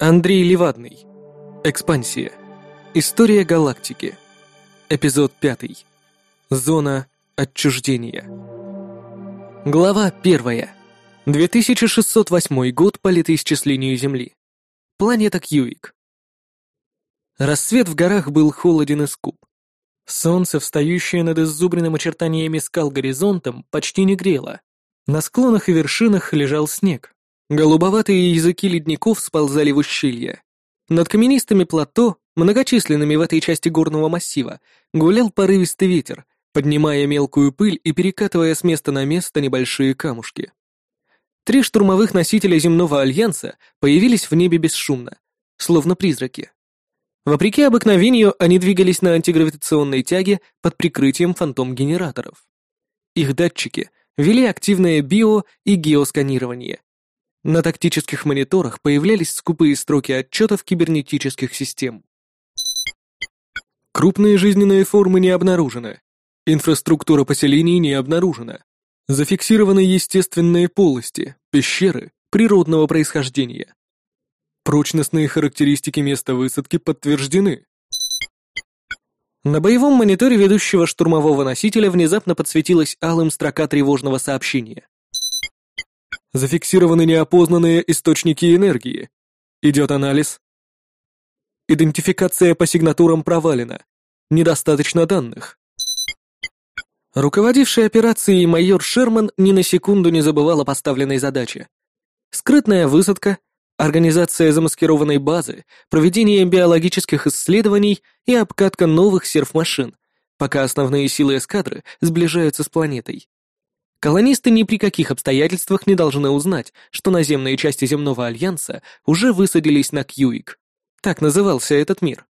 Андрей Левадный. Экспансия. История галактики. Эпизод 5. Зона отчуждения. Глава 1. 2608 год по летоисчислению Земли. Планета Кьюик. Рассвет в горах был холоден и скуп. Солнце, встающее над иззубренным очертаниями скал горизонтом, почти не грело. На склонах и вершинах лежал снег. Голубоватые языки ледников сползали в ущелье. Над каменистыми плато, многочисленными в этой части горного массива, гулял порывистый ветер, поднимая мелкую пыль и перекатывая с места на место небольшие камушки. Три штурмовых носителя земного альянса появились в небе бесшумно, словно призраки. Вопреки обыкновению, они двигались на антигравитационной тяге под прикрытием фантом-генераторов. Их датчики вели активное био- и геосканирование. На тактических мониторах появлялись скупые строки отчетов кибернетических систем. Крупные жизненные формы не обнаружены. Инфраструктура поселений не обнаружена. Зафиксированы естественные полости, пещеры природного происхождения. Прочностные характеристики места высадки подтверждены. На боевом мониторе ведущего штурмового носителя внезапно подсветилась алым строка тревожного сообщения. Зафиксированы неопознанные источники энергии. Идет анализ. Идентификация по сигнатурам провалена. Недостаточно данных. Руководивший операцией майор Шерман ни на секунду не забывал о поставленной задаче. Скрытная высадка, организация замаскированной базы, проведение биологических исследований и обкатка новых серф-машин, пока основные силы эскадры сближаются с планетой. Колонисты ни при каких обстоятельствах не должны узнать, что наземные части земного альянса уже высадились на Кьюик. Так назывался этот мир.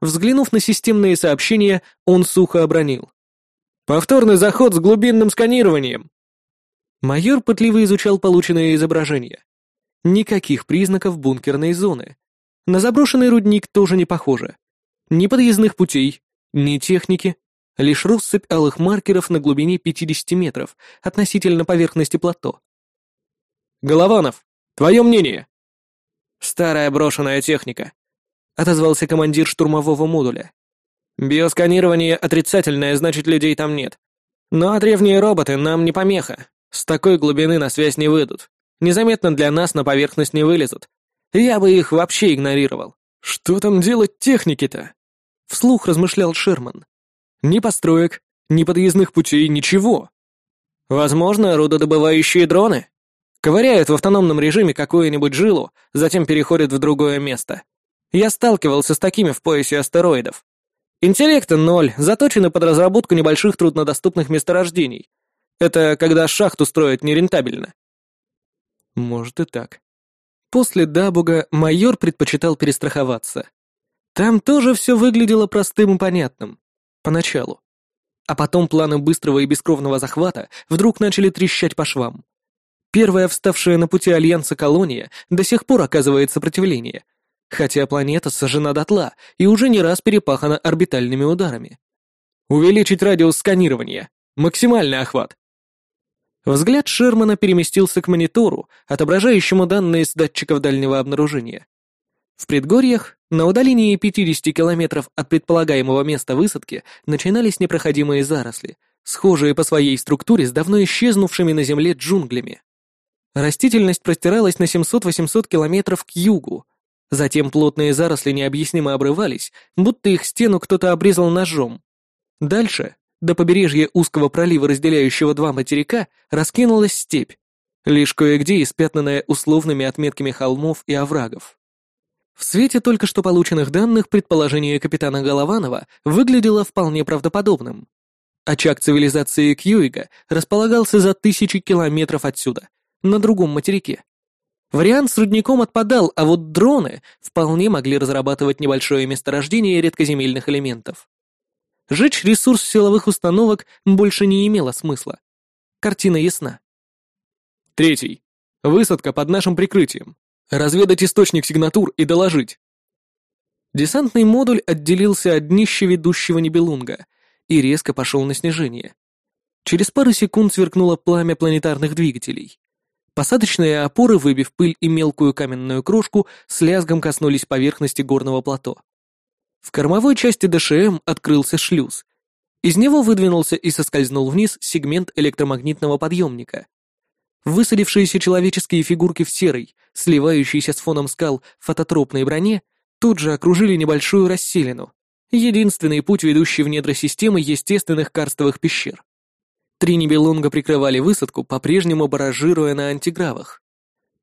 Взглянув на системные сообщения, он сухо обронил. «Повторный заход с глубинным сканированием!» Майор пытливо изучал полученное изображение. Никаких признаков бункерной зоны. На заброшенный рудник тоже не похоже. Ни подъездных путей, ни техники. Лишь россыпь алых маркеров на глубине 50 метров относительно поверхности плато. «Голованов, твое мнение?» «Старая брошенная техника», — отозвался командир штурмового модуля. «Биосканирование отрицательное, значит, людей там нет. Ну а древние роботы нам не помеха. С такой глубины на связь не выйдут незаметно для нас на поверхность не вылезут. Я бы их вообще игнорировал. Что там делать техники-то? Вслух размышлял Шерман. Ни построек, ни подъездных путей, ничего. Возможно, рудодобывающие дроны? Ковыряют в автономном режиме какую-нибудь жилу, затем переходят в другое место. Я сталкивался с такими в поясе астероидов. Интеллекта ноль, заточены под разработку небольших труднодоступных месторождений. Это когда шахту строят нерентабельно. Может и так. После Дабуга майор предпочитал перестраховаться. Там тоже все выглядело простым и понятным. Поначалу. А потом планы быстрого и бескровного захвата вдруг начали трещать по швам. Первая вставшая на пути Альянса колония до сих пор оказывает сопротивление, хотя планета сожжена дотла и уже не раз перепахана орбитальными ударами. Увеличить радиус сканирования. Максимальный охват. Взгляд Шермана переместился к монитору, отображающему данные с датчиков дальнего обнаружения. В предгорьях, на удалении 50 километров от предполагаемого места высадки, начинались непроходимые заросли, схожие по своей структуре с давно исчезнувшими на Земле джунглями. Растительность простиралась на 700-800 километров к югу. Затем плотные заросли необъяснимо обрывались, будто их стену кто-то обрезал ножом. Дальше до побережья узкого пролива, разделяющего два материка, раскинулась степь, лишь кое-где испятнанная условными отметками холмов и оврагов. В свете только что полученных данных предположение капитана Голованова выглядело вполне правдоподобным. Очаг цивилизации Кьюига располагался за тысячи километров отсюда, на другом материке. Вариант с рудником отпадал, а вот дроны вполне могли разрабатывать небольшое месторождение редкоземельных элементов. Жечь ресурс силовых установок больше не имело смысла. Картина ясна. Третий. Высадка под нашим прикрытием. Разведать источник сигнатур и доложить. Десантный модуль отделился от днища ведущего Небелунга и резко пошел на снижение. Через пару секунд сверкнуло пламя планетарных двигателей. Посадочные опоры, выбив пыль и мелкую каменную крошку, с лязгом коснулись поверхности горного плато. В кормовой части ДШМ открылся шлюз. Из него выдвинулся и соскользнул вниз сегмент электромагнитного подъемника. Высадившиеся человеческие фигурки в серой, сливающейся с фоном скал фототропной броне, тут же окружили небольшую расселину. Единственный путь, ведущий в недра системы естественных карстовых пещер. Три небелунга прикрывали высадку, по-прежнему баражируя на антигравах.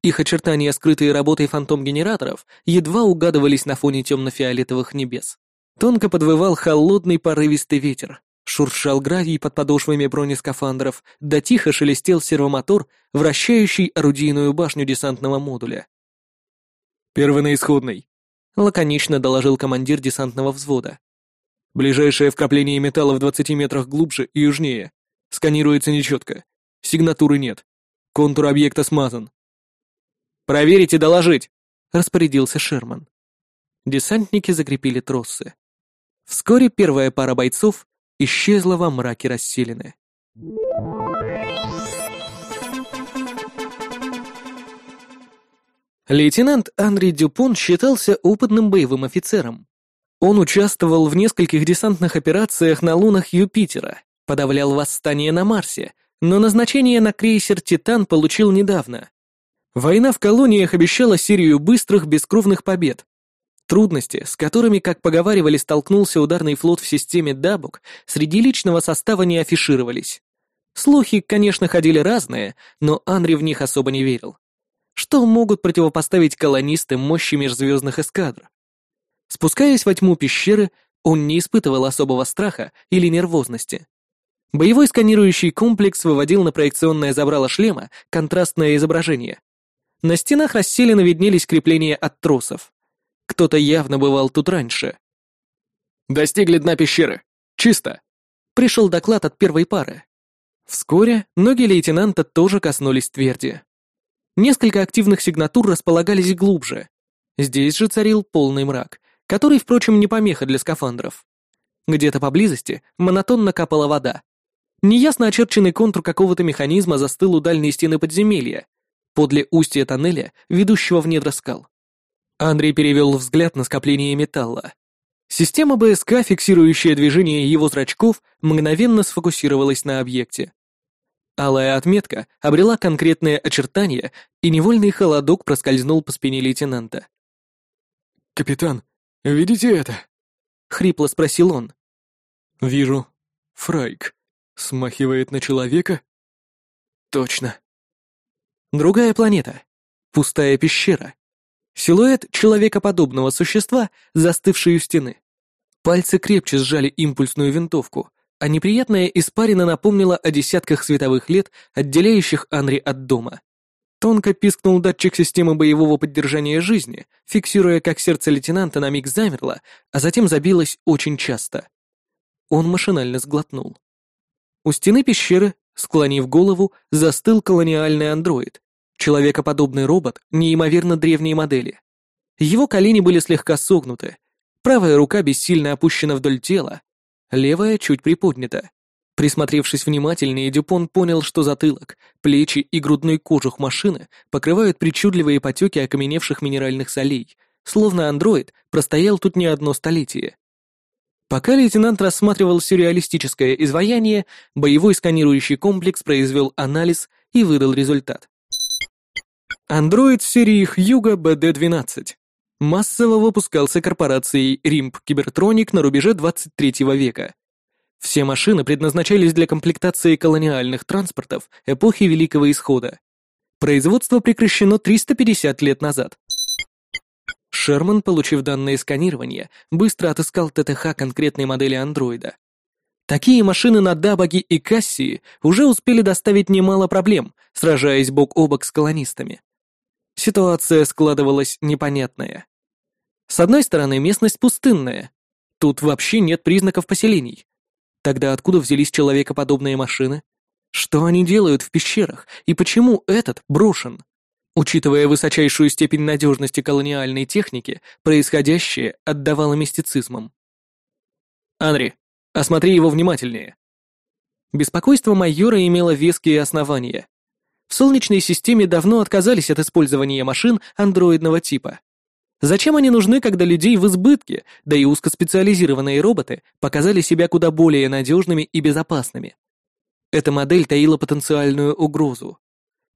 Их очертания, скрытые работой фантом-генераторов, едва угадывались на фоне темно-фиолетовых небес. Тонко подвывал холодный порывистый ветер, шуршал гравий под подошвами бронескафандров, да тихо шелестел сервомотор, вращающий орудийную башню десантного модуля. «Первый на исходный», — лаконично доложил командир десантного взвода. «Ближайшее вкрапление металла в 20 метрах глубже и южнее. Сканируется нечетко. Сигнатуры нет. Контур объекта смазан. «Проверить и доложить!» — распорядился Шерман. Десантники закрепили тросы. Вскоре первая пара бойцов исчезла во мраке расселены. Лейтенант Андрей Дюпон считался опытным боевым офицером. Он участвовал в нескольких десантных операциях на лунах Юпитера, подавлял восстание на Марсе, но назначение на крейсер «Титан» получил недавно. Война в колониях обещала серию быстрых, бескровных побед. Трудности, с которыми, как поговаривали, столкнулся ударный флот в системе Дабук, среди личного состава не афишировались. Слухи, конечно, ходили разные, но Анри в них особо не верил. Что могут противопоставить колонисты мощи межзвездных эскадр? Спускаясь во тьму пещеры, он не испытывал особого страха или нервозности. Боевой сканирующий комплекс выводил на проекционное забрало шлема контрастное изображение. На стенах расселенно виднелись крепления от тросов. Кто-то явно бывал тут раньше. «Достигли дна пещеры. Чисто!» Пришел доклад от первой пары. Вскоре ноги лейтенанта тоже коснулись тверди. Несколько активных сигнатур располагались глубже. Здесь же царил полный мрак, который, впрочем, не помеха для скафандров. Где-то поблизости монотонно капала вода. Неясно очерченный контур какого-то механизма застыл у дальней стены подземелья, подле устья тоннеля, ведущего в недра скал. Андрей перевел взгляд на скопление металла. Система БСК, фиксирующая движение его зрачков, мгновенно сфокусировалась на объекте. Алая отметка обрела конкретные очертания, и невольный холодок проскользнул по спине лейтенанта. «Капитан, видите это?» — хрипло спросил он. «Вижу. Фрайк. Смахивает на человека?» «Точно. Другая планета. Пустая пещера. Силуэт человекоподобного существа, застывший у стены. Пальцы крепче сжали импульсную винтовку, а неприятная испарина напомнила о десятках световых лет, отделяющих Анри от дома. Тонко пискнул датчик системы боевого поддержания жизни, фиксируя, как сердце лейтенанта на миг замерло, а затем забилось очень часто. Он машинально сглотнул. У стены пещеры Склонив голову, застыл колониальный андроид, человекоподобный робот неимоверно древней модели. Его колени были слегка согнуты, правая рука бессильно опущена вдоль тела, левая чуть приподнята. Присмотревшись внимательнее, Дюпон понял, что затылок, плечи и грудной кожух машины покрывают причудливые потеки окаменевших минеральных солей, словно андроид простоял тут не одно столетие. Пока лейтенант рассматривал сюрреалистическое изваяние, боевой сканирующий комплекс произвел анализ и выдал результат. Андроид серии Хьюга BD-12 массово выпускался корпорацией Римп Кибертроник на рубеже 23 века. Все машины предназначались для комплектации колониальных транспортов эпохи Великого Исхода. Производство прекращено 350 лет назад. Шерман, получив данные сканирования, быстро отыскал ТТХ конкретной модели андроида. Такие машины на Дабаге и Кассии уже успели доставить немало проблем, сражаясь бок о бок с колонистами. Ситуация складывалась непонятная. С одной стороны, местность пустынная. Тут вообще нет признаков поселений. Тогда откуда взялись человекоподобные машины? Что они делают в пещерах и почему этот брошен? Учитывая высочайшую степень надежности колониальной техники, происходящее отдавало мистицизмом. «Анри, осмотри его внимательнее». Беспокойство майора имело веские основания. В Солнечной системе давно отказались от использования машин андроидного типа. Зачем они нужны, когда людей в избытке, да и узкоспециализированные роботы показали себя куда более надежными и безопасными? Эта модель таила потенциальную угрозу.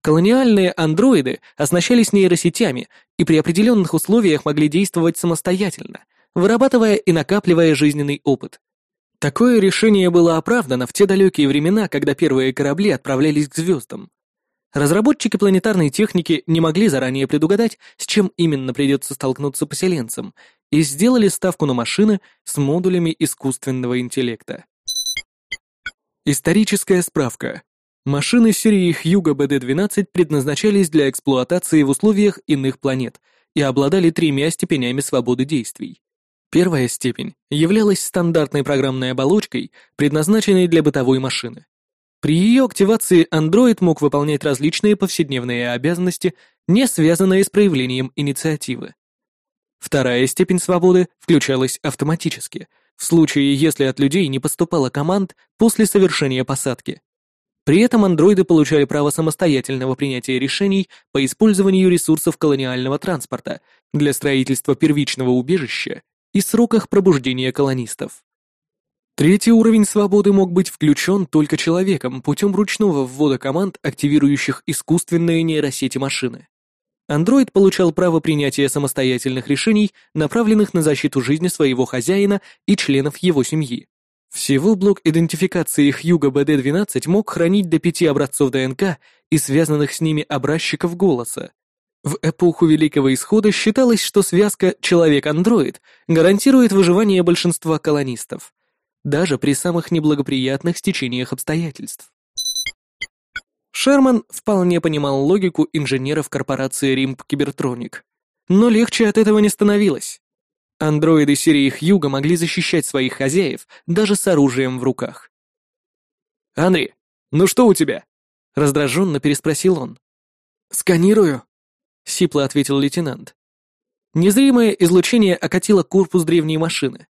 Колониальные андроиды оснащались нейросетями и при определенных условиях могли действовать самостоятельно, вырабатывая и накапливая жизненный опыт. Такое решение было оправдано в те далекие времена, когда первые корабли отправлялись к звездам. Разработчики планетарной техники не могли заранее предугадать, с чем именно придется столкнуться поселенцам, и сделали ставку на машины с модулями искусственного интеллекта. Историческая справка. Машины серии Хьюга БД-12 предназначались для эксплуатации в условиях иных планет и обладали тремя степенями свободы действий. Первая степень являлась стандартной программной оболочкой, предназначенной для бытовой машины. При ее активации Android мог выполнять различные повседневные обязанности, не связанные с проявлением инициативы. Вторая степень свободы включалась автоматически, в случае, если от людей не поступало команд после совершения посадки. При этом андроиды получали право самостоятельного принятия решений по использованию ресурсов колониального транспорта для строительства первичного убежища и сроках пробуждения колонистов. Третий уровень свободы мог быть включен только человеком путем ручного ввода команд, активирующих искусственные нейросети машины. Андроид получал право принятия самостоятельных решений, направленных на защиту жизни своего хозяина и членов его семьи. Всего блок идентификации Хьюга БД-12 мог хранить до пяти образцов ДНК и связанных с ними образчиков голоса. В эпоху Великого Исхода считалось, что связка «человек-андроид» гарантирует выживание большинства колонистов, даже при самых неблагоприятных стечениях обстоятельств. Шерман вполне понимал логику инженеров корпорации Римп Кибертроник, но легче от этого не становилось. Андроиды серии Хьюга могли защищать своих хозяев даже с оружием в руках. «Анри, ну что у тебя?» — раздраженно переспросил он. «Сканирую», — сипло ответил лейтенант. Незримое излучение окатило корпус древней машины.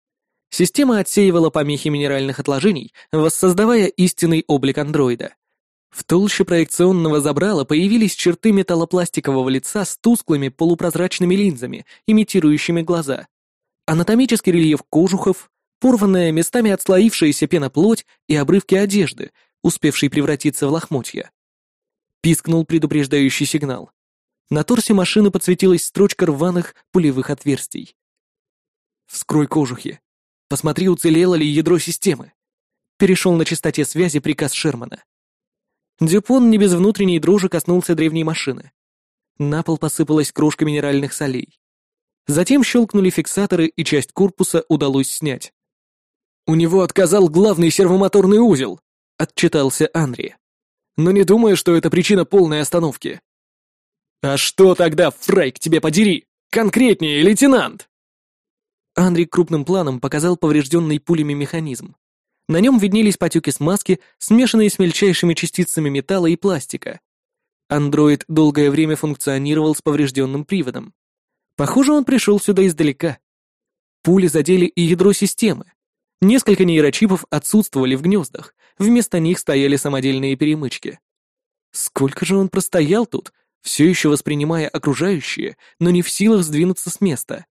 Система отсеивала помехи минеральных отложений, воссоздавая истинный облик андроида. В толще проекционного забрала появились черты металлопластикового лица с тусклыми полупрозрачными линзами, имитирующими глаза. Анатомический рельеф кожухов, порванная местами отслоившаяся пеноплоть и обрывки одежды, успевшие превратиться в лохмотья. Пискнул предупреждающий сигнал. На торсе машины подсветилась строчка рваных пулевых отверстий. «Вскрой кожухи», Посмотри, уцелело ли ядро системы. Перешел на частоте связи приказ Шермана. Дюпон не без внутренней дрожи коснулся древней машины. На пол посыпалась крошка минеральных солей. Затем щелкнули фиксаторы, и часть корпуса удалось снять. «У него отказал главный сервомоторный узел», — отчитался Анри. «Но не думаю, что это причина полной остановки». «А что тогда, Фрейк, тебе подери? Конкретнее, лейтенант!» Андрей крупным планом показал поврежденный пулями механизм. На нем виднелись потеки смазки, смешанные с мельчайшими частицами металла и пластика. Андроид долгое время функционировал с поврежденным приводом. Похоже, он пришел сюда издалека. Пули задели и ядро системы. Несколько нейрочипов отсутствовали в гнездах, вместо них стояли самодельные перемычки. Сколько же он простоял тут, все еще воспринимая окружающее, но не в силах сдвинуться с места.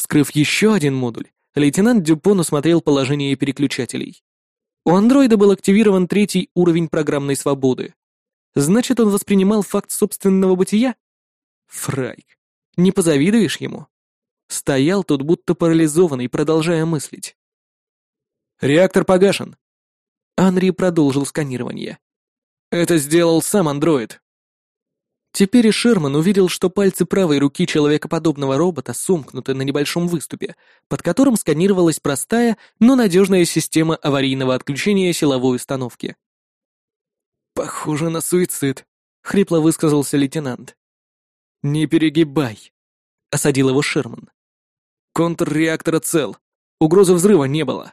Вскрыв еще один модуль, лейтенант Дюпон осмотрел положение переключателей. У андроида был активирован третий уровень программной свободы. Значит, он воспринимал факт собственного бытия? Фрайк, не позавидуешь ему? Стоял тут будто парализованный, продолжая мыслить. «Реактор погашен». Анри продолжил сканирование. «Это сделал сам андроид. Теперь и Шерман увидел, что пальцы правой руки человекоподобного робота сомкнуты на небольшом выступе, под которым сканировалась простая, но надежная система аварийного отключения силовой установки. «Похоже на суицид», — хрипло высказался лейтенант. «Не перегибай», — осадил его Шерман. «Контур реактора цел. Угрозы взрыва не было».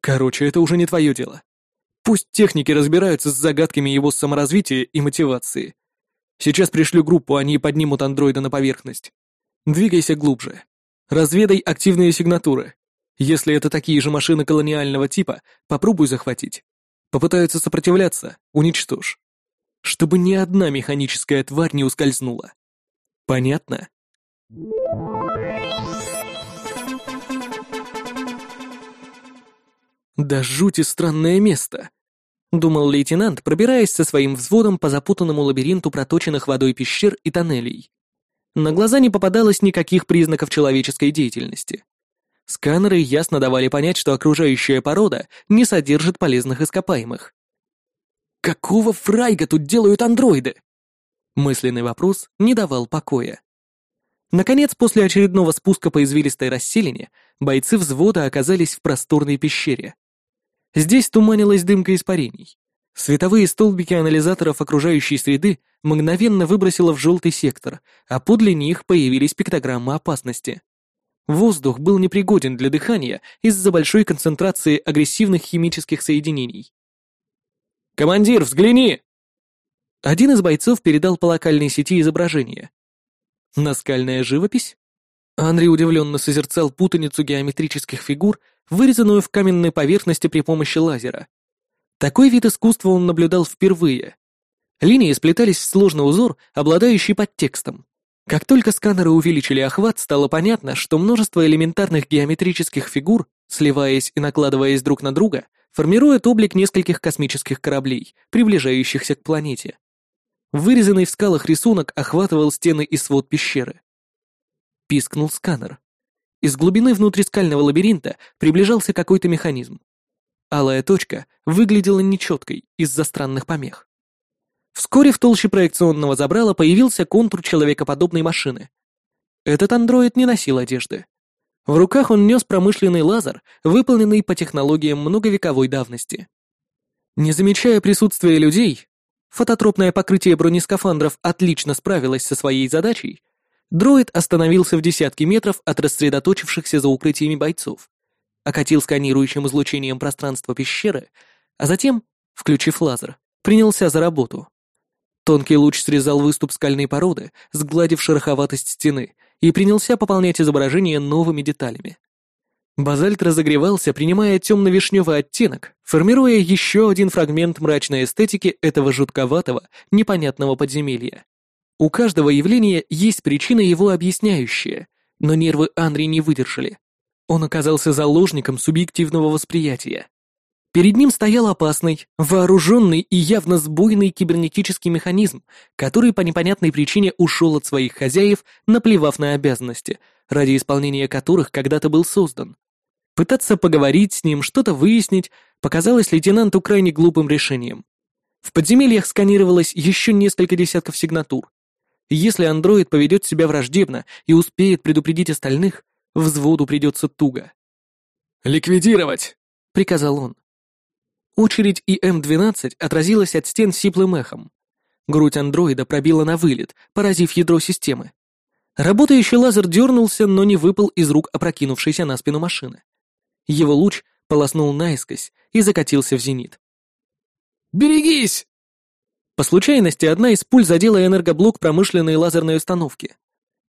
«Короче, это уже не твое дело. Пусть техники разбираются с загадками его саморазвития и мотивации. Сейчас пришлю группу, они поднимут андроида на поверхность. Двигайся глубже. Разведай активные сигнатуры. Если это такие же машины колониального типа, попробуй захватить. Попытаются сопротивляться, уничтожь. чтобы ни одна механическая тварь не ускользнула. Понятно? Да жути странное место, думал лейтенант, пробираясь со своим взводом по запутанному лабиринту проточенных водой пещер и тоннелей. На глаза не попадалось никаких признаков человеческой деятельности. Сканеры ясно давали понять, что окружающая порода не содержит полезных ископаемых. Какого фрайга тут делают андроиды? Мысленный вопрос не давал покоя. Наконец, после очередного спуска по извилистой расселине, бойцы взвода оказались в просторной пещере. Здесь туманилась дымка испарений. Световые столбики анализаторов окружающей среды мгновенно выбросило в желтый сектор, а подле них появились пиктограммы опасности. Воздух был непригоден для дыхания из-за большой концентрации агрессивных химических соединений. «Командир, взгляни!» Один из бойцов передал по локальной сети изображение. Наскальная живопись? Андрей удивленно созерцал путаницу геометрических фигур, вырезанную в каменной поверхности при помощи лазера. Такой вид искусства он наблюдал впервые. Линии сплетались в сложный узор, обладающий подтекстом. Как только сканеры увеличили охват, стало понятно, что множество элементарных геометрических фигур, сливаясь и накладываясь друг на друга, формируют облик нескольких космических кораблей, приближающихся к планете. Вырезанный в скалах рисунок охватывал стены и свод пещеры. Пискнул сканер. Из глубины внутрискального лабиринта приближался какой-то механизм. Алая точка выглядела нечеткой из-за странных помех. Вскоре в толще проекционного забрала появился контур человекоподобной машины. Этот андроид не носил одежды. В руках он нес промышленный лазер, выполненный по технологиям многовековой давности. Не замечая присутствия людей, фототропное покрытие бронескафандров отлично справилось со своей задачей, Дроид остановился в десятке метров от рассредоточившихся за укрытиями бойцов, окатил сканирующим излучением пространство пещеры, а затем, включив лазер, принялся за работу. Тонкий луч срезал выступ скальной породы, сгладив шероховатость стены, и принялся пополнять изображение новыми деталями. Базальт разогревался, принимая темно-вишневый оттенок, формируя еще один фрагмент мрачной эстетики этого жутковатого, непонятного подземелья. У каждого явления есть причина его объясняющая, но нервы Анри не выдержали. Он оказался заложником субъективного восприятия. Перед ним стоял опасный, вооруженный и явно сбойный кибернетический механизм, который по непонятной причине ушел от своих хозяев, наплевав на обязанности, ради исполнения которых когда-то был создан. Пытаться поговорить с ним, что-то выяснить, показалось лейтенанту крайне глупым решением. В подземельях сканировалось еще несколько десятков сигнатур, если андроид поведет себя враждебно и успеет предупредить остальных, взводу придется туго. «Ликвидировать!» — приказал он. Очередь ИМ-12 отразилась от стен сиплым эхом. Грудь андроида пробила на вылет, поразив ядро системы. Работающий лазер дернулся, но не выпал из рук опрокинувшейся на спину машины. Его луч полоснул наискось и закатился в зенит. «Берегись!» По случайности, одна из пуль задела энергоблок промышленной лазерной установки.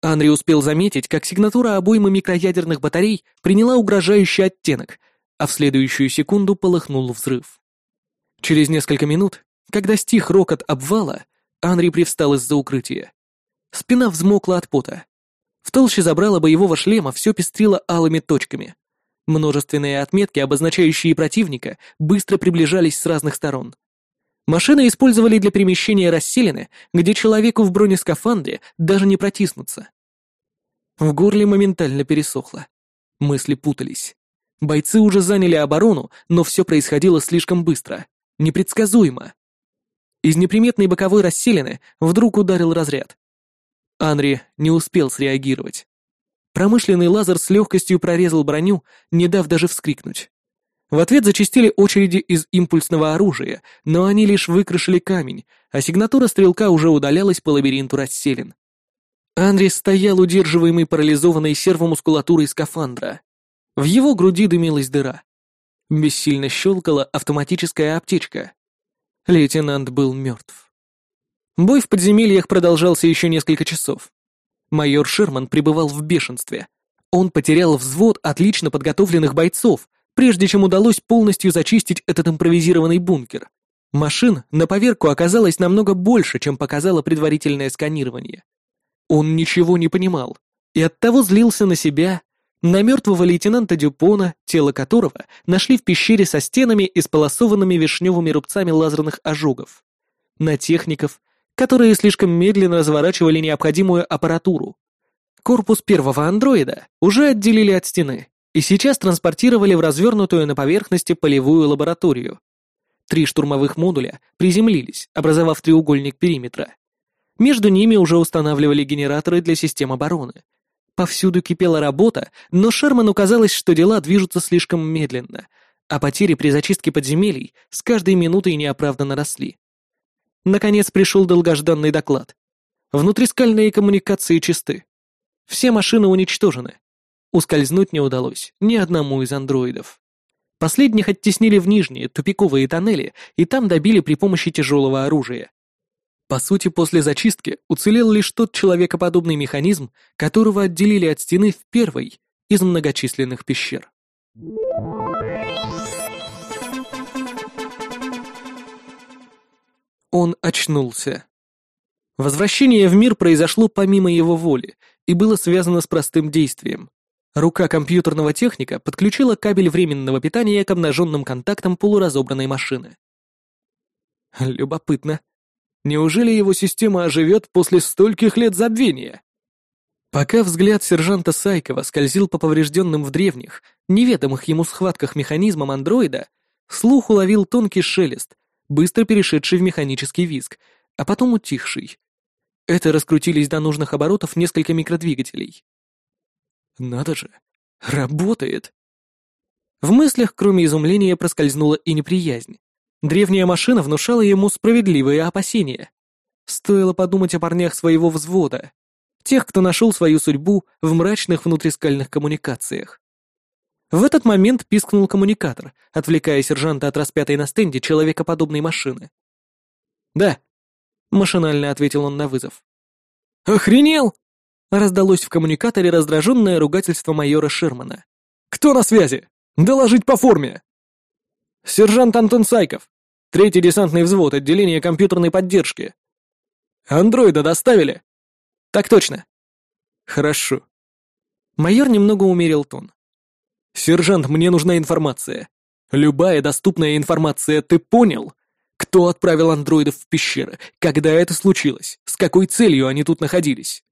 Анри успел заметить, как сигнатура обоймы микроядерных батарей приняла угрожающий оттенок, а в следующую секунду полыхнул взрыв. Через несколько минут, когда стих рокот обвала, Анри привстал из-за укрытия. Спина взмокла от пота. В толще забрала боевого шлема все пестрило алыми точками. Множественные отметки, обозначающие противника, быстро приближались с разных сторон. Машины использовали для перемещения расселены, где человеку в бронескафандре даже не протиснуться. В горле моментально пересохло. Мысли путались. Бойцы уже заняли оборону, но все происходило слишком быстро, непредсказуемо. Из неприметной боковой расселены вдруг ударил разряд. Анри не успел среагировать. Промышленный лазер с легкостью прорезал броню, не дав даже вскрикнуть. В ответ зачистили очереди из импульсного оружия, но они лишь выкрашили камень, а сигнатура стрелка уже удалялась по лабиринту расселен. Андрей стоял удерживаемый парализованной сервомускулатурой скафандра. В его груди дымилась дыра. Бессильно щелкала автоматическая аптечка. Лейтенант был мертв. Бой в подземельях продолжался еще несколько часов. Майор Шерман пребывал в бешенстве. Он потерял взвод отлично подготовленных бойцов, прежде чем удалось полностью зачистить этот импровизированный бункер. Машин на поверку оказалось намного больше, чем показало предварительное сканирование. Он ничего не понимал и оттого злился на себя, на мертвого лейтенанта Дюпона, тело которого нашли в пещере со стенами, исполосованными вишневыми рубцами лазерных ожогов, на техников, которые слишком медленно разворачивали необходимую аппаратуру. Корпус первого андроида уже отделили от стены и сейчас транспортировали в развернутую на поверхности полевую лабораторию. Три штурмовых модуля приземлились, образовав треугольник периметра. Между ними уже устанавливали генераторы для систем обороны. Повсюду кипела работа, но Шерману казалось, что дела движутся слишком медленно, а потери при зачистке подземелий с каждой минутой неоправданно росли. Наконец пришел долгожданный доклад. Внутрискальные коммуникации чисты. Все машины уничтожены. Ускользнуть не удалось ни одному из андроидов. Последних оттеснили в нижние, тупиковые тоннели, и там добили при помощи тяжелого оружия. По сути, после зачистки уцелел лишь тот человекоподобный механизм, которого отделили от стены в первой из многочисленных пещер. Он очнулся. Возвращение в мир произошло помимо его воли и было связано с простым действием. Рука компьютерного техника подключила кабель временного питания к обнаженным контактам полуразобранной машины. Любопытно. Неужели его система оживет после стольких лет забвения? Пока взгляд сержанта Сайкова скользил по поврежденным в древних, неведомых ему схватках механизмам андроида, слух уловил тонкий шелест, быстро перешедший в механический визг, а потом утихший. Это раскрутились до нужных оборотов несколько микродвигателей. Надо же, работает. В мыслях, кроме изумления, проскользнула и неприязнь. Древняя машина внушала ему справедливые опасения. Стоило подумать о парнях своего взвода, тех, кто нашел свою судьбу в мрачных внутрискальных коммуникациях. В этот момент пискнул коммуникатор, отвлекая сержанта от распятой на стенде человекоподобной машины. «Да», — машинально ответил он на вызов. «Охренел!» Раздалось в коммуникаторе раздраженное ругательство майора Шермана. «Кто на связи? Доложить по форме!» «Сержант Антон Сайков. Третий десантный взвод, отделение компьютерной поддержки». «Андроида доставили?» «Так точно». «Хорошо». Майор немного умерил тон. «Сержант, мне нужна информация. Любая доступная информация, ты понял? Кто отправил андроидов в пещеры? Когда это случилось? С какой целью они тут находились?»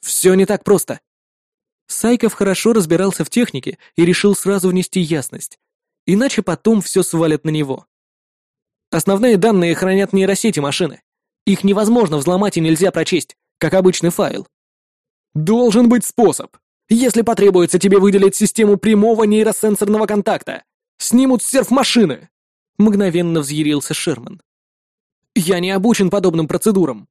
Все не так просто. Сайков хорошо разбирался в технике и решил сразу внести ясность. Иначе потом все свалят на него. Основные данные хранят нейросети машины. Их невозможно взломать и нельзя прочесть, как обычный файл. Должен быть способ. Если потребуется тебе выделить систему прямого нейросенсорного контакта, снимут серф машины. Мгновенно взъярился Шерман. Я не обучен подобным процедурам.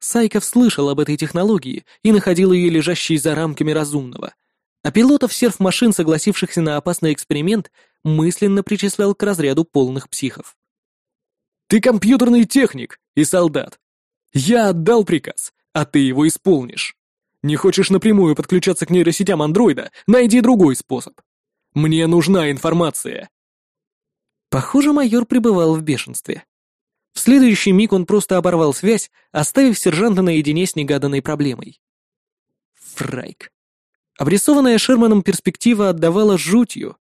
Сайков слышал об этой технологии и находил ее лежащей за рамками разумного. А пилотов серф-машин, согласившихся на опасный эксперимент, мысленно причислял к разряду полных психов. «Ты компьютерный техник и солдат. Я отдал приказ, а ты его исполнишь. Не хочешь напрямую подключаться к нейросетям андроида, найди другой способ. Мне нужна информация». Похоже, майор пребывал в бешенстве. В следующий миг он просто оборвал связь, оставив сержанта наедине с негаданной проблемой. Фрайк. Обрисованная Шерманом перспектива отдавала жутью.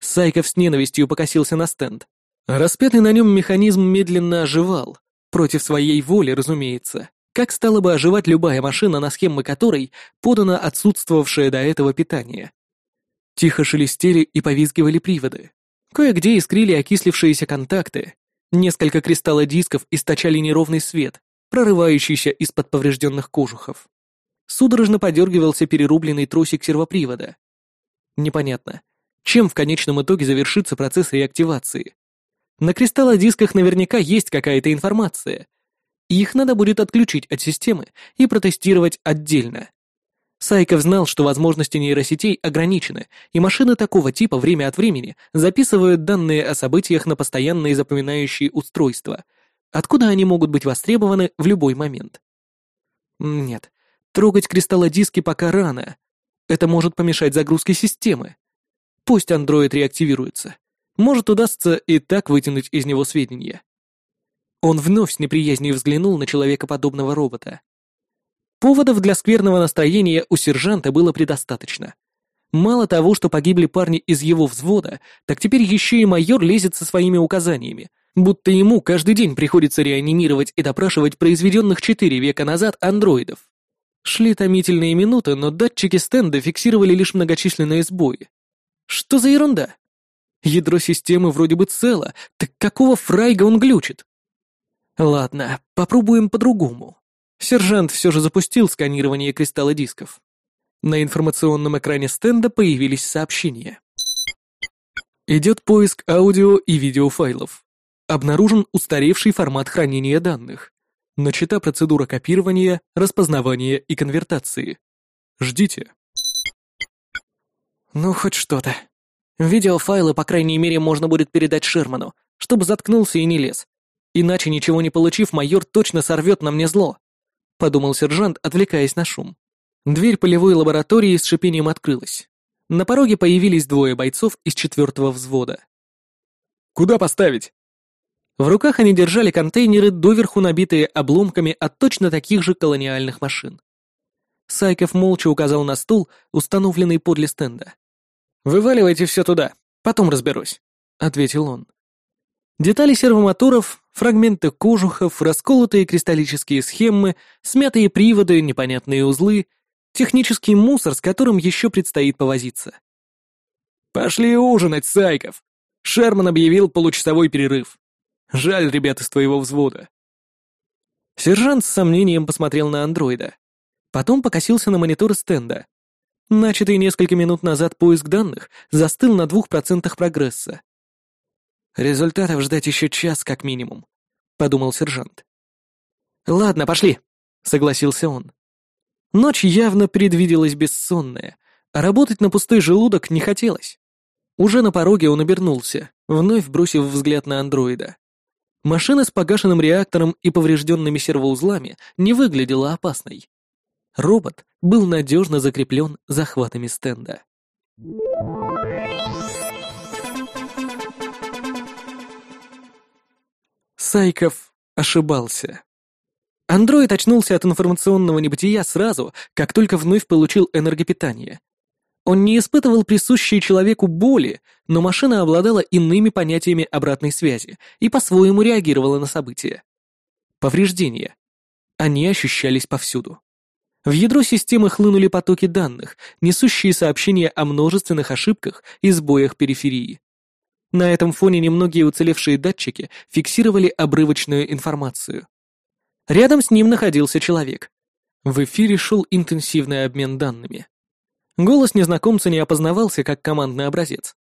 Сайков с ненавистью покосился на стенд. Распятый на нем механизм медленно оживал. Против своей воли, разумеется. Как стала бы оживать любая машина, на схемы которой подано отсутствовавшее до этого питание. Тихо шелестели и повизгивали приводы. Кое-где искрили окислившиеся контакты, Несколько кристаллодисков источали неровный свет, прорывающийся из-под поврежденных кожухов. Судорожно подергивался перерубленный тросик сервопривода. Непонятно, чем в конечном итоге завершится процесс реактивации. На кристаллодисках наверняка есть какая-то информация. Их надо будет отключить от системы и протестировать отдельно. Сайков знал, что возможности нейросетей ограничены, и машины такого типа время от времени записывают данные о событиях на постоянные запоминающие устройства, откуда они могут быть востребованы в любой момент. Нет, трогать кристаллодиски пока рано. Это может помешать загрузке системы. Пусть андроид реактивируется. Может, удастся и так вытянуть из него сведения. Он вновь с неприязнью взглянул на человекоподобного робота. Поводов для скверного настроения у сержанта было предостаточно. Мало того, что погибли парни из его взвода, так теперь еще и майор лезет со своими указаниями, будто ему каждый день приходится реанимировать и допрашивать произведенных четыре века назад андроидов. Шли томительные минуты, но датчики стенда фиксировали лишь многочисленные сбои. Что за ерунда? Ядро системы вроде бы цело, так какого фрайга он глючит? Ладно, попробуем по-другому. Сержант все же запустил сканирование кристалла дисков. На информационном экране стенда появились сообщения. Идет поиск аудио и видеофайлов. Обнаружен устаревший формат хранения данных. Начата процедура копирования, распознавания и конвертации. Ждите. Ну, хоть что-то. Видеофайлы, по крайней мере, можно будет передать Шерману, чтобы заткнулся и не лез. Иначе, ничего не получив, майор точно сорвет на мне зло подумал сержант, отвлекаясь на шум. Дверь полевой лаборатории с шипением открылась. На пороге появились двое бойцов из четвертого взвода. «Куда поставить?» В руках они держали контейнеры, доверху набитые обломками от точно таких же колониальных машин. Сайков молча указал на стул, установленный подле стенда. «Вываливайте все туда, потом разберусь», — ответил он. Детали сервомоторов, фрагменты кожухов, расколотые кристаллические схемы, смятые приводы, непонятные узлы, технический мусор, с которым еще предстоит повозиться. «Пошли ужинать, Сайков!» Шерман объявил получасовой перерыв. «Жаль ребят из твоего взвода». Сержант с сомнением посмотрел на андроида. Потом покосился на монитор стенда. Начатый несколько минут назад поиск данных застыл на двух процентах прогресса. Результатов ждать еще час как минимум, подумал сержант. Ладно, пошли, согласился он. Ночь явно предвиделась бессонная, а работать на пустой желудок не хотелось. Уже на пороге он обернулся, вновь бросив взгляд на андроида. Машина с погашенным реактором и поврежденными сервоузлами не выглядела опасной. Робот был надежно закреплен захватами стенда. Сайков ошибался. Андроид очнулся от информационного небытия сразу, как только вновь получил энергопитание. Он не испытывал присущей человеку боли, но машина обладала иными понятиями обратной связи и по-своему реагировала на события. Повреждения. Они ощущались повсюду. В ядро системы хлынули потоки данных, несущие сообщения о множественных ошибках и сбоях периферии. На этом фоне немногие уцелевшие датчики фиксировали обрывочную информацию. Рядом с ним находился человек. В эфире шел интенсивный обмен данными. Голос незнакомца не опознавался как командный образец.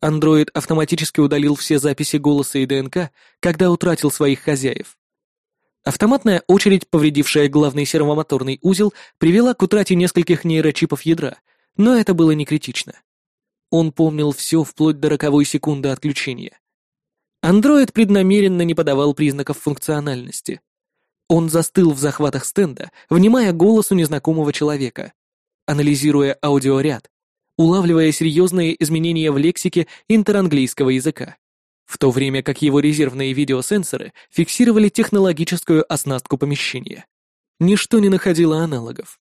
Андроид автоматически удалил все записи голоса и ДНК, когда утратил своих хозяев. Автоматная очередь, повредившая главный сервомоторный узел, привела к утрате нескольких нейрочипов ядра, но это было не критично. Он помнил все вплоть до роковой секунды отключения. Андроид преднамеренно не подавал признаков функциональности. Он застыл в захватах стенда, внимая голосу незнакомого человека, анализируя аудиоряд, улавливая серьезные изменения в лексике интеранглийского языка, в то время как его резервные видеосенсоры фиксировали технологическую оснастку помещения. Ничто не находило аналогов.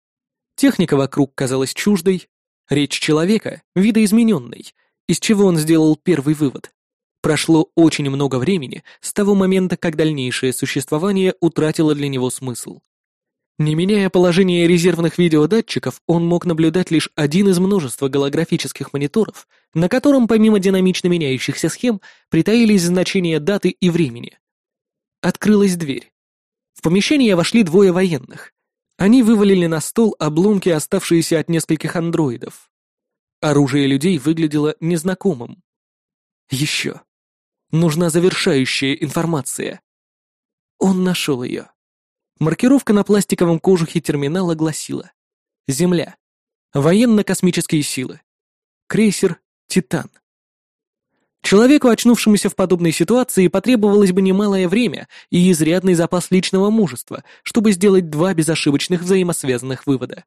Техника вокруг казалась чуждой, Речь человека, видоизмененной, из чего он сделал первый вывод. Прошло очень много времени с того момента, как дальнейшее существование утратило для него смысл. Не меняя положение резервных видеодатчиков, он мог наблюдать лишь один из множества голографических мониторов, на котором помимо динамично меняющихся схем притаились значения даты и времени. Открылась дверь. В помещение вошли двое военных. Они вывалили на стол обломки, оставшиеся от нескольких андроидов. Оружие людей выглядело незнакомым. Еще. Нужна завершающая информация. Он нашел ее. Маркировка на пластиковом кожухе терминала гласила «Земля. Военно-космические силы. Крейсер «Титан». Человеку, очнувшемуся в подобной ситуации, потребовалось бы немалое время и изрядный запас личного мужества, чтобы сделать два безошибочных взаимосвязанных вывода.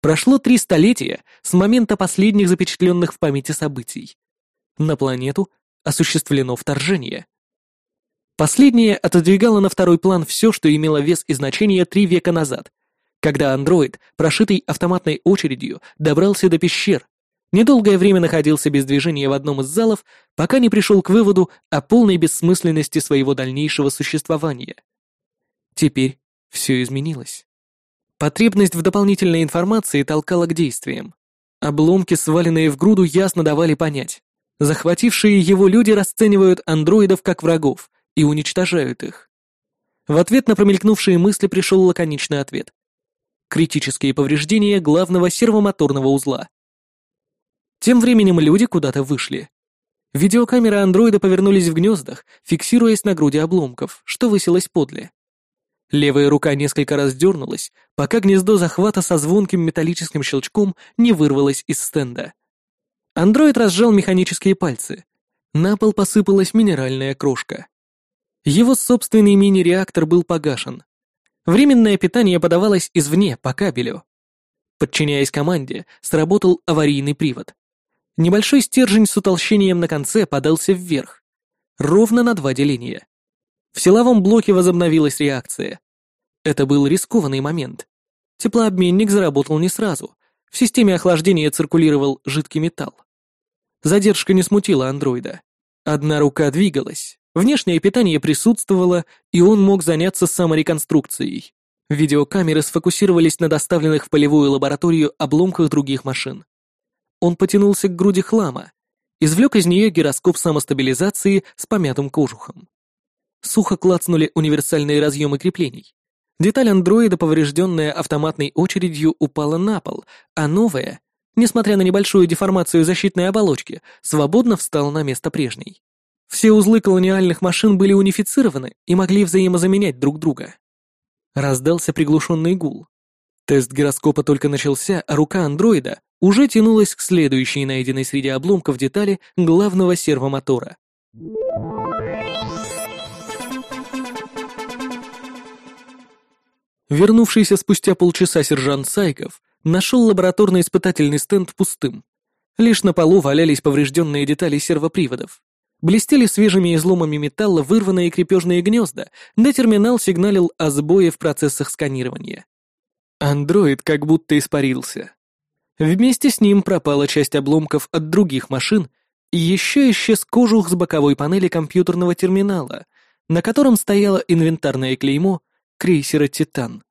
Прошло три столетия с момента последних запечатленных в памяти событий. На планету осуществлено вторжение. Последнее отодвигало на второй план все, что имело вес и значение три века назад, когда андроид, прошитый автоматной очередью, добрался до пещер, недолгое время находился без движения в одном из залов, пока не пришел к выводу о полной бессмысленности своего дальнейшего существования. Теперь все изменилось. Потребность в дополнительной информации толкала к действиям. Обломки, сваленные в груду, ясно давали понять. Захватившие его люди расценивают андроидов как врагов и уничтожают их. В ответ на промелькнувшие мысли пришел лаконичный ответ. Критические повреждения главного сервомоторного узла. Тем временем люди куда-то вышли. Видеокамеры андроида повернулись в гнездах, фиксируясь на груди обломков, что высилось подле. Левая рука несколько раз дернулась, пока гнездо захвата со звонким металлическим щелчком не вырвалось из стенда. Андроид разжал механические пальцы. На пол посыпалась минеральная крошка. Его собственный мини-реактор был погашен. Временное питание подавалось извне, по кабелю. Подчиняясь команде, сработал аварийный привод. Небольшой стержень с утолщением на конце подался вверх. Ровно на два деления. В силовом блоке возобновилась реакция. Это был рискованный момент. Теплообменник заработал не сразу. В системе охлаждения циркулировал жидкий металл. Задержка не смутила андроида. Одна рука двигалась, внешнее питание присутствовало, и он мог заняться самореконструкцией. Видеокамеры сфокусировались на доставленных в полевую лабораторию обломках других машин. Он потянулся к груди хлама, извлек из нее гироскоп самостабилизации с помятым кожухом. Сухо клацнули универсальные разъемы креплений. Деталь андроида, поврежденная автоматной очередью, упала на пол, а новая, несмотря на небольшую деформацию защитной оболочки, свободно встала на место прежней. Все узлы колониальных машин были унифицированы и могли взаимозаменять друг друга. Раздался приглушенный гул. Тест гироскопа только начался, а рука андроида уже тянулась к следующей найденной среди обломков детали главного сервомотора. Вернувшийся спустя полчаса сержант Сайков нашел лабораторный испытательный стенд пустым. Лишь на полу валялись поврежденные детали сервоприводов. Блестели свежими изломами металла вырванные крепежные гнезда, да терминал сигналил о сбое в процессах сканирования. Андроид как будто испарился. Вместе с ним пропала часть обломков от других машин, и еще исчез кожух с боковой панели компьютерного терминала, на котором стояло инвентарное клеймо крейсера «Титан».